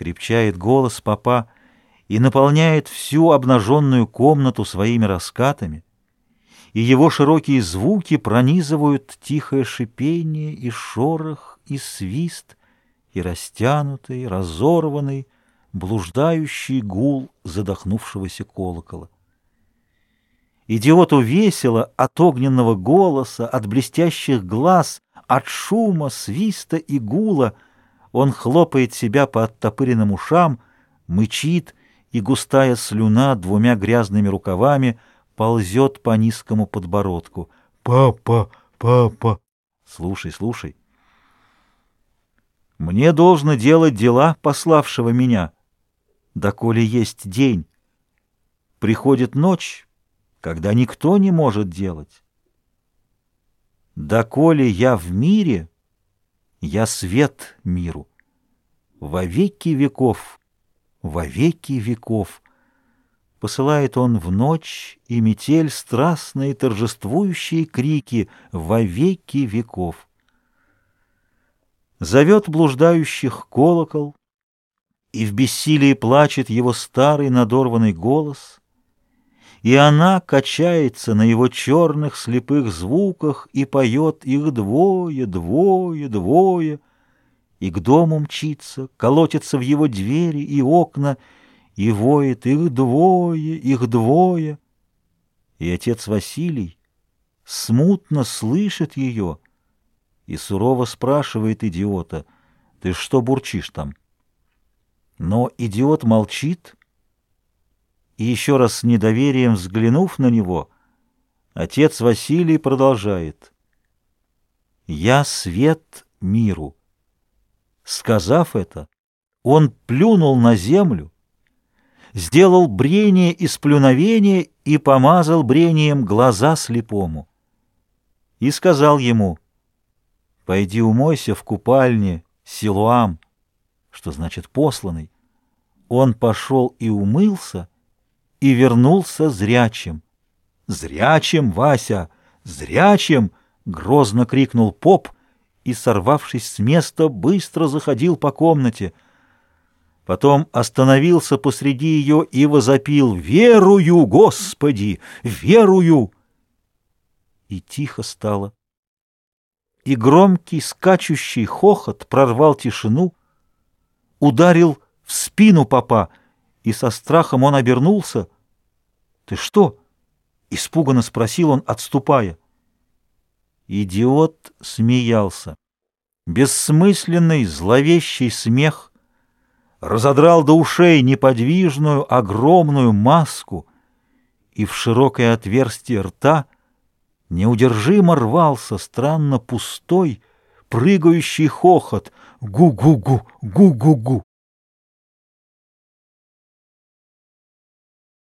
Крепчает голос папа и наполняет всю обнаженную комнату своими раскатами, и его широкие звуки пронизывают тихое шипение и шорох, и свист, и растянутый, разорванный, блуждающий гул задохнувшегося колокола. Идиоту весело от огненного голоса, от блестящих глаз, от шума, свиста и гула. Он хлопает себя по оттопыренным ушам, мычит, и густая слюна двумя грязными рукавами ползет по низкому подбородку. «Папа, папа!» «Слушай, слушай!» «Мне должно делать дела пославшего меня, доколе есть день. Приходит ночь, когда никто не может делать. Доколе я в мире, я свет миру. Во веки веков, во веки веков посылает он в ночь и метель страстные торжествующие крики во веки веков. Зовет блуждающих колокол, и в бессилии плачет его старый надорванный голос — и она качается на его черных слепых звуках и поет их двое, двое, двое, и к дому мчится, колотится в его двери и окна, и воет их двое, их двое. И отец Василий смутно слышит ее и сурово спрашивает идиота, «Ты что бурчишь там?» Но идиот молчит, и еще раз с недоверием взглянув на него, отец Василий продолжает. «Я свет миру». Сказав это, он плюнул на землю, сделал брение из плюновения и помазал брением глаза слепому. И сказал ему, «Пойди умойся в купальне Силуам», что значит «посланный». Он пошел и умылся, и вернулся зрячим. «Зрячим, Вася! Зрячим!» — грозно крикнул поп и, сорвавшись с места, быстро заходил по комнате. Потом остановился посреди ее и возопил «Верую, Господи! Верую!» И тихо стало. И громкий скачущий хохот прорвал тишину, ударил в спину попа, и со страхом он обернулся. «Ты что?» — испуганно спросил он, отступая. Идиот смеялся. Бессмысленный, зловещий смех разодрал до ушей неподвижную, огромную маску, и в широкое отверстие рта неудержимо рвался странно пустой, прыгающий хохот «гу-гу-гу, гу-гу-гу».